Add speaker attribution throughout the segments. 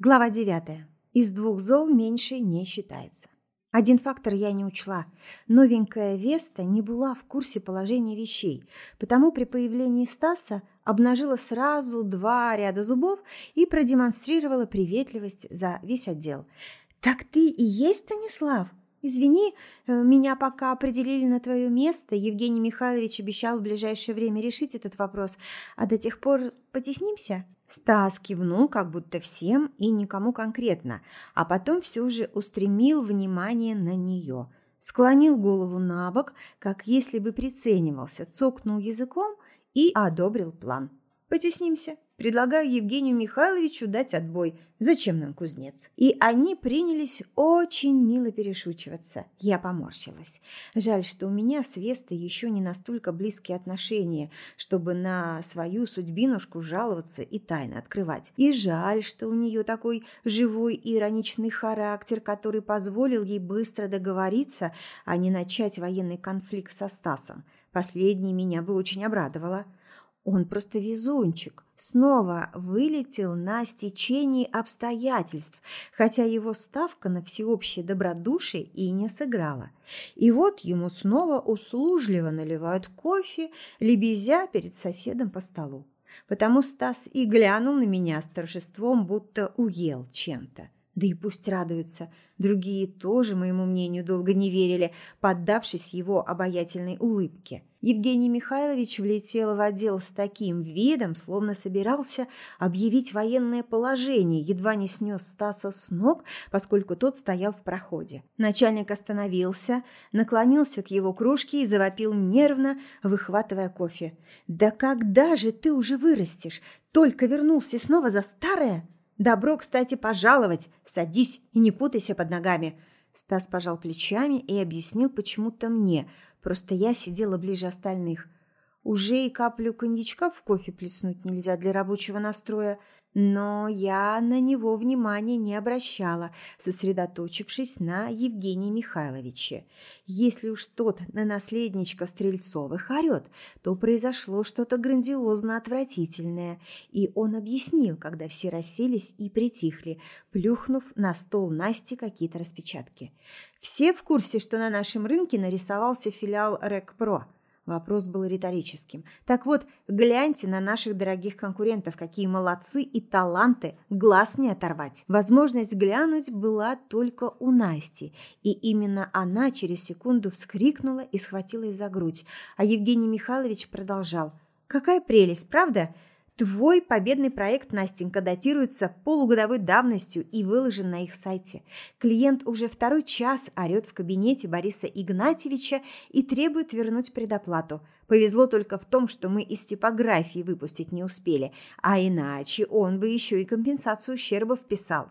Speaker 1: Глава 9. Из двух зол меньше не считается. Один фактор я не учла. Новенькая Веста не была в курсе положения вещей, потому при появлении Стаса обнажила сразу два ряда зубов и продемонстрировала приветливость за весь отдел. «Так ты и есть Станислав?» «Извини, э, меня пока определили на твое место. Евгений Михайлович обещал в ближайшее время решить этот вопрос. А до тех пор потеснимся?» Стас кивнул, как будто всем и никому конкретно, а потом все же устремил внимание на нее. Склонил голову на бок, как если бы приценивался, цокнул языком и одобрил план. «Потеснимся». Предлагаю Евгению Михайловичу дать отбой. Зачем нам кузнец? И они принялись очень мило перешучиваться. Я поморщилась. Жаль, что у меня с Вестой еще не настолько близкие отношения, чтобы на свою судьбинушку жаловаться и тайно открывать. И жаль, что у нее такой живой и ироничный характер, который позволил ей быстро договориться, а не начать военный конфликт со Стасом. Последнее меня бы очень обрадовало. Он просто везунчик. Снова вылетел на стечении обстоятельств, хотя его ставка на всеобщее добродушие и не сыграла. И вот ему снова услужливо наливают кофе, лебезя перед соседом по столу. Потому Стас и глянул на меня с торжеством, будто уел чем-то. Да и пусть радуются. Другие тоже моему мнению долго не верили, поддавшись его обаятельной улыбке. Евгений Михайлович влетел в отдел с таким видом, словно собирался объявить военное положение, едва не снес Стаса с ног, поскольку тот стоял в проходе. Начальник остановился, наклонился к его кружке и завопил нервно, выхватывая кофе. «Да когда же ты уже вырастешь? Только вернулся снова за старое?» «Добро, кстати, пожаловать! Садись и не путайся под ногами!» Стас пожал плечами и объяснил почему-то мне, просто я сидела ближе остальных. Уже и каплю коньячка в кофе плеснуть нельзя для рабочего настроя, но я на него внимания не обращала, сосредоточившись на Евгении Михайловиче. Если уж тот на наследничка Стрельцовых орет, то произошло что-то грандиозно отвратительное, и он объяснил, когда все расселись и притихли, плюхнув на стол Насти какие-то распечатки. Все в курсе, что на нашем рынке нарисовался филиал Рекпро – Вопрос был риторическим. Так вот, гляньте на наших дорогих конкурентов, какие молодцы и таланты, глаз не оторвать. Возможность глянуть была только у Насти, и именно она через секунду вскрикнула и схватилась за грудь. А Евгений Михайлович продолжал. «Какая прелесть, правда?» Твой победный проект, Настенька, датируется полугодовой давностью и выложен на их сайте. Клиент уже второй час орет в кабинете Бориса Игнатьевича и требует вернуть предоплату. Повезло только в том, что мы из типографии выпустить не успели, а иначе он бы еще и компенсацию ущерба вписал.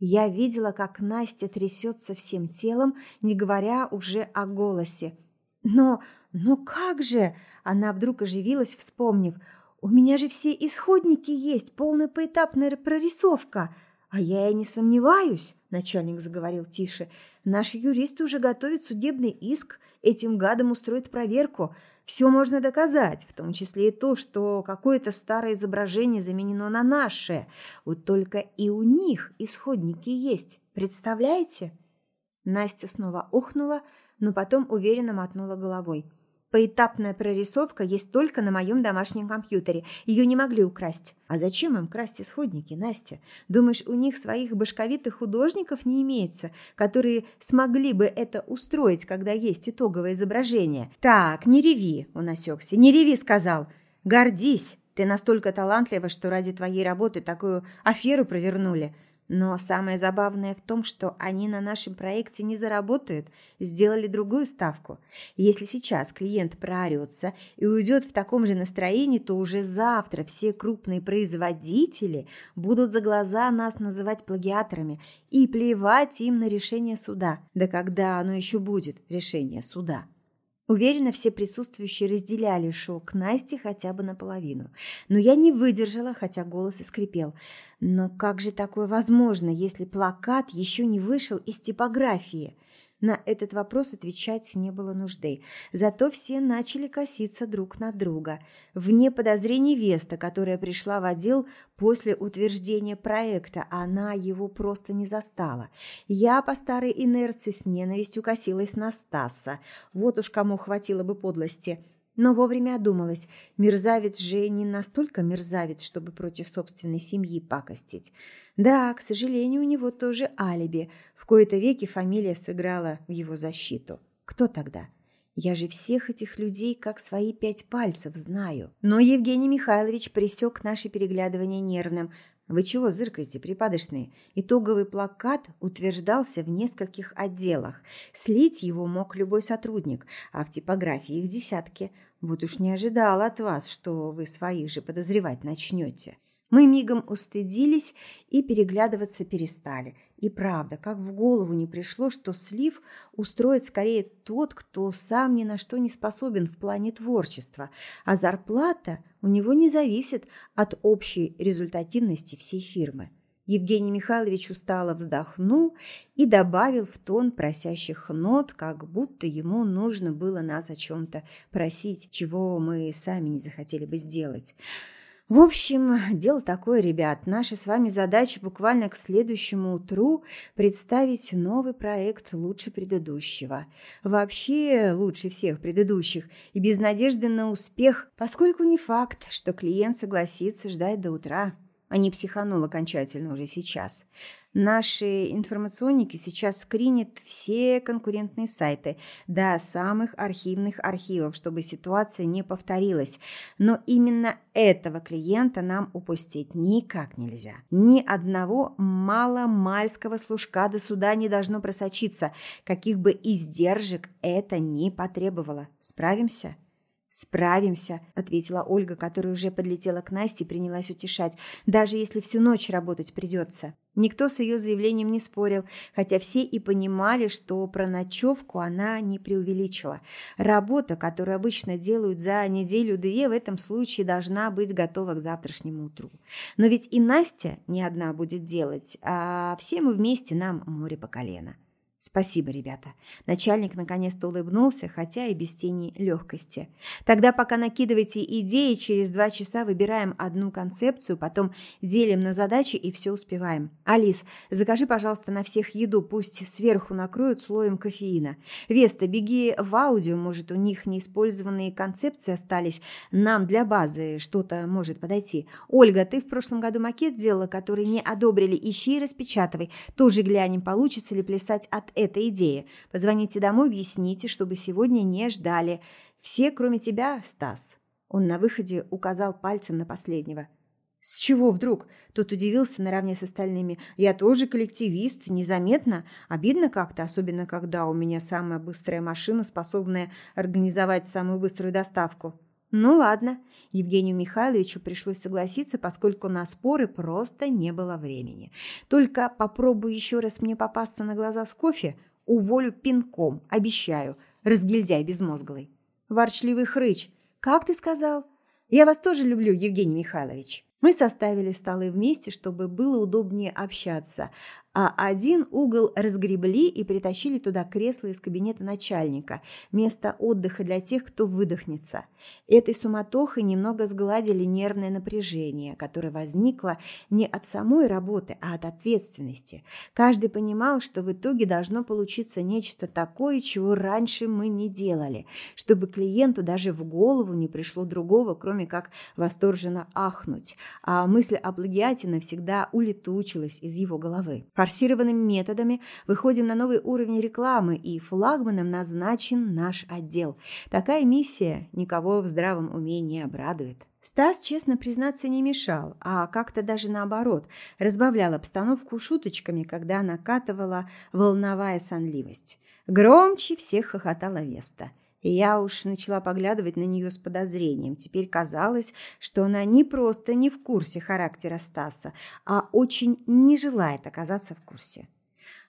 Speaker 1: Я видела, как Настя трясется всем телом, не говоря уже о голосе. «Но, но как же?» Она вдруг оживилась, вспомнив – у меня же все исходники есть, полная поэтапная прорисовка. А я и не сомневаюсь, начальник заговорил тише. Наши юристы уже готовят судебный иск, этим гадам устроят проверку. Все можно доказать, в том числе и то, что какое-то старое изображение заменено на наше. Вот только и у них исходники есть. Представляете? Настя снова охнула, но потом уверенно мотнула головой. Поэтапная прорисовка есть только на моем домашнем компьютере. Ее не могли украсть. А зачем им красть исходники, Настя? Думаешь, у них своих башковитых художников не имеется, которые смогли бы это устроить, когда есть итоговое изображение? Так, не реви, он осекся. Не реви, сказал. Гордись. Ты настолько талантлива, что ради твоей работы такую аферу провернули. Но самое забавное в том, что они на нашем проекте не заработают, сделали другую ставку. Если сейчас клиент проорется и уйдет в таком же настроении, то уже завтра все крупные производители будут за глаза нас называть плагиаторами и плевать им на решение суда. Да когда оно еще будет, решение суда? Уверена, все присутствующие разделяли шок Насти хотя бы наполовину. Но я не выдержала, хотя голос и скрипел. Но как же такое возможно, если плакат еще не вышел из типографии? На этот вопрос отвечать не было нужды. Зато все начали коситься друг на друга. Вне подозрений Веста, которая пришла в отдел после утверждения проекта, она его просто не застала. Я по старой инерции с ненавистью косилась на Стаса. Вот уж кому хватило бы подлости – но вовремя одумалась. Мерзавец же не настолько мерзавец, чтобы против собственной семьи пакостить. Да, к сожалению, у него тоже алиби. В кои-то веки фамилия сыграла в его защиту. Кто тогда? Я же всех этих людей как свои пять пальцев знаю. Но Евгений Михайлович пресек наше переглядывание нервным. Вы чего зыркаете, припадочные? Итоговый плакат утверждался в нескольких отделах. Слить его мог любой сотрудник, а в типографии их десятки. Вот уж не ожидала от вас, что вы своих же подозревать начнете. Мы мигом устыдились и переглядываться перестали. И правда, как в голову не пришло, что слив устроит скорее тот, кто сам ни на что не способен в плане творчества, а зарплата у него не зависит от общей результативности всей фирмы. Евгений Михайлович устало вздохнул и добавил в тон просящих нот, как будто ему нужно было нас о чем-то просить, чего мы сами не захотели бы сделать. В общем, дело такое, ребят. Наша с вами задача буквально к следующему утру представить новый проект лучше предыдущего. Вообще лучше всех предыдущих и без надежды на успех, поскольку не факт, что клиент согласится ждать до утра а не психанул окончательно уже сейчас. Наши информационники сейчас скринят все конкурентные сайты до самых архивных архивов, чтобы ситуация не повторилась. Но именно этого клиента нам упустить никак нельзя. Ни одного маломальского служка до суда не должно просочиться, каких бы издержек это ни потребовало. Справимся? «Справимся», – ответила Ольга, которая уже подлетела к Насте и принялась утешать, «даже если всю ночь работать придется». Никто с ее заявлением не спорил, хотя все и понимали, что про ночевку она не преувеличила. Работа, которую обычно делают за неделю-две, в этом случае должна быть готова к завтрашнему утру. Но ведь и Настя не одна будет делать, а все мы вместе нам море по колено. Спасибо, ребята. Начальник наконец-то улыбнулся, хотя и без тени легкости. Тогда пока накидывайте идеи, через два часа выбираем одну концепцию, потом делим на задачи и все успеваем. Алис, закажи, пожалуйста, на всех еду, пусть сверху накроют слоем кофеина. Веста, беги в аудио, может, у них неиспользованные концепции остались. Нам для базы что-то может подойти. Ольга, ты в прошлом году макет делала, который не одобрили, ищи и распечатывай. Тоже глянем, получится ли плясать от эта идея. Позвоните домой, объясните, чтобы сегодня не ждали. Все, кроме тебя, Стас». Он на выходе указал пальцем на последнего. «С чего вдруг?» Тот удивился наравне с остальными. «Я тоже коллективист, незаметно. Обидно как-то, особенно когда у меня самая быстрая машина, способная организовать самую быструю доставку». Ну ладно, Евгению Михайловичу пришлось согласиться, поскольку на споры просто не было времени. Только попробую еще раз мне попасться на глаза с кофе, уволю пинком, обещаю, разгильдяй безмозглый. Ворчливый хрыч, как ты сказал? Я вас тоже люблю, Евгений Михайлович. Мы составили столы вместе, чтобы было удобнее общаться, а один угол разгребли и притащили туда кресло из кабинета начальника, место отдыха для тех, кто выдохнется. Этой суматохой немного сгладили нервное напряжение, которое возникло не от самой работы, а от ответственности. Каждый понимал, что в итоге должно получиться нечто такое, чего раньше мы не делали, чтобы клиенту даже в голову не пришло другого, кроме как восторженно ахнуть, а мысль о плагиате навсегда улетучилась из его головы форсированными методами выходим на новый уровень рекламы, и флагманом назначен наш отдел. Такая миссия никого в здравом уме не обрадует. Стас, честно признаться, не мешал, а как-то даже наоборот, разбавлял обстановку шуточками, когда накатывала волновая сонливость. Громче всех хохотала Веста – я уж начала поглядывать на нее с подозрением. Теперь казалось, что она не просто не в курсе характера Стаса, а очень не желает оказаться в курсе.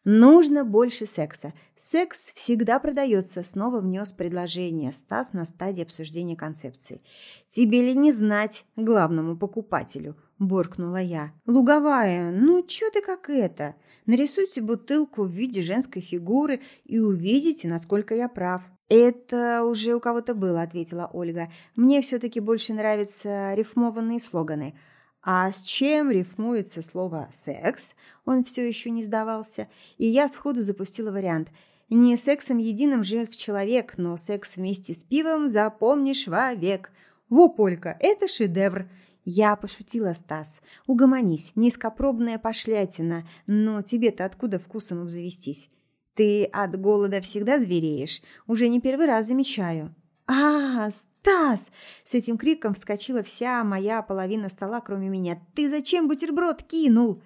Speaker 1: Нужно больше секса. Секс всегда продается, снова внес предложение Стас на стадии обсуждения концепции. Тебе ли не знать главному покупателю? буркнула я. «Луговая, ну чё ты как это? Нарисуйте бутылку в виде женской фигуры и увидите, насколько я прав». «Это уже у кого-то было», — ответила Ольга. «Мне все-таки больше нравятся рифмованные слоганы». А с чем рифмуется слово «секс»? Он все еще не сдавался, и я сходу запустила вариант. Не сексом единым жив человек, но секс вместе с пивом запомнишь вовек. Во, Полька, это шедевр. Я пошутила, Стас. Угомонись, низкопробная пошлятина, но тебе-то откуда вкусом обзавестись? Ты от голода всегда звереешь? Уже не первый раз замечаю. А, Стас! С этим криком вскочила вся моя половина стола, кроме меня. Ты зачем бутерброд кинул?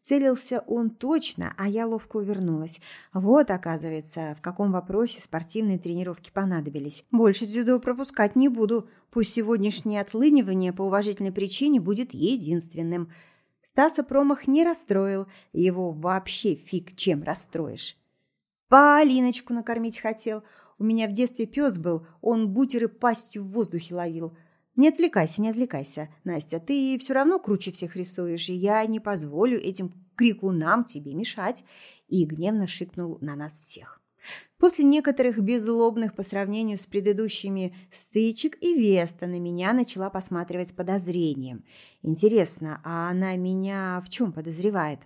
Speaker 1: Целился он точно, а я ловко увернулась. Вот, оказывается, в каком вопросе спортивные тренировки понадобились. Больше дзюдо пропускать не буду. Пусть сегодняшнее отлынивание по уважительной причине будет единственным. Стаса промах не расстроил. Его вообще фиг чем расстроишь. Полиночку накормить хотел. У меня в детстве пес был, он бутеры пастью в воздухе ловил. Не отвлекайся, не отвлекайся, Настя, ты все равно круче всех рисуешь, и я не позволю этим крикунам тебе мешать. И гневно шикнул на нас всех. После некоторых беззлобных по сравнению с предыдущими стычек и Веста на меня начала посматривать с подозрением. Интересно, а она меня в чем подозревает?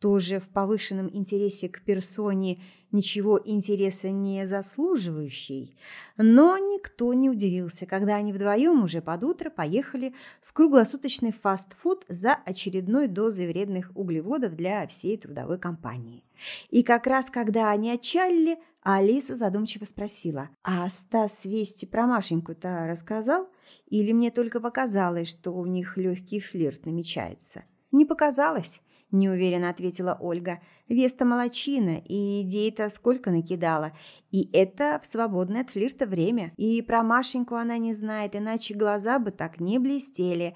Speaker 1: Тоже в повышенном интересе к персоне ничего интереса не заслуживающий. Но никто не удивился, когда они вдвоем уже под утро поехали в круглосуточный фастфуд за очередной дозой вредных углеводов для всей трудовой компании. И как раз когда они отчалили, Алиса задумчиво спросила, «А Стас Вести про Машеньку-то рассказал? Или мне только показалось, что у них легкий флирт намечается?» «Не показалось неуверенно ответила Ольга. Веста молочина, и идей-то сколько накидала. И это в свободное от флирта время. И про Машеньку она не знает, иначе глаза бы так не блестели.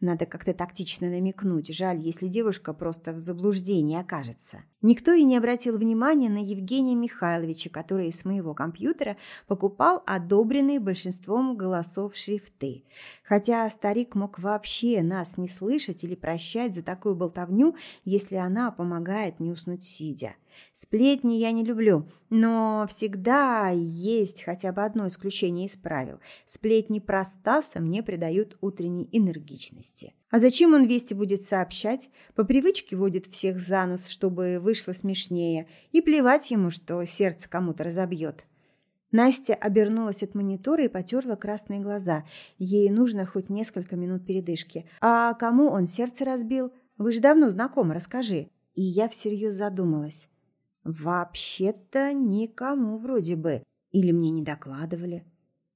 Speaker 1: Надо как-то тактично намекнуть. Жаль, если девушка просто в заблуждении окажется. Никто и не обратил внимания на Евгения Михайловича, который с моего компьютера покупал одобренные большинством голосов шрифты. Хотя старик мог вообще нас не слышать или прощать за такую болтовню, если она помогает не уснуть сидя. Сплетни я не люблю, но всегда есть хотя бы одно исключение из правил. Сплетни про Стаса мне придают утренней энергичности. А зачем он вести будет сообщать? По привычке водит всех за нос, чтобы вышло смешнее, и плевать ему, что сердце кому-то разобьет. Настя обернулась от монитора и потерла красные глаза. Ей нужно хоть несколько минут передышки. «А кому он сердце разбил? Вы же давно знакомы, расскажи». И я всерьез задумалась. Вообще-то никому вроде бы. Или мне не докладывали.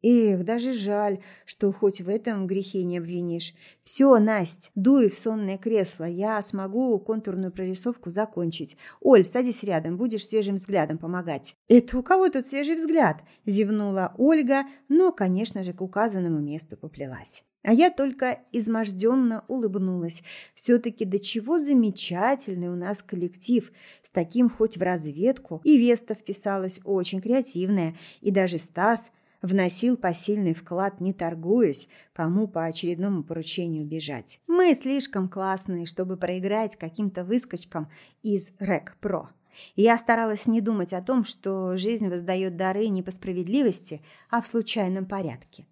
Speaker 1: Эх, даже жаль, что хоть в этом грехе не обвинишь. Все, Насть, дуй в сонное кресло, я смогу контурную прорисовку закончить. Оль, садись рядом, будешь свежим взглядом помогать. Это у кого тут свежий взгляд? Зевнула Ольга, но, конечно же, к указанному месту поплелась. А я только изможденно улыбнулась. Все-таки до чего замечательный у нас коллектив. С таким хоть в разведку. И Веста вписалась очень креативная. И даже Стас вносил посильный вклад, не торгуясь, кому по очередному поручению бежать. Мы слишком классные, чтобы проиграть каким-то выскочкам из Рек Про. Я старалась не думать о том, что жизнь воздает дары не по справедливости, а в случайном порядке.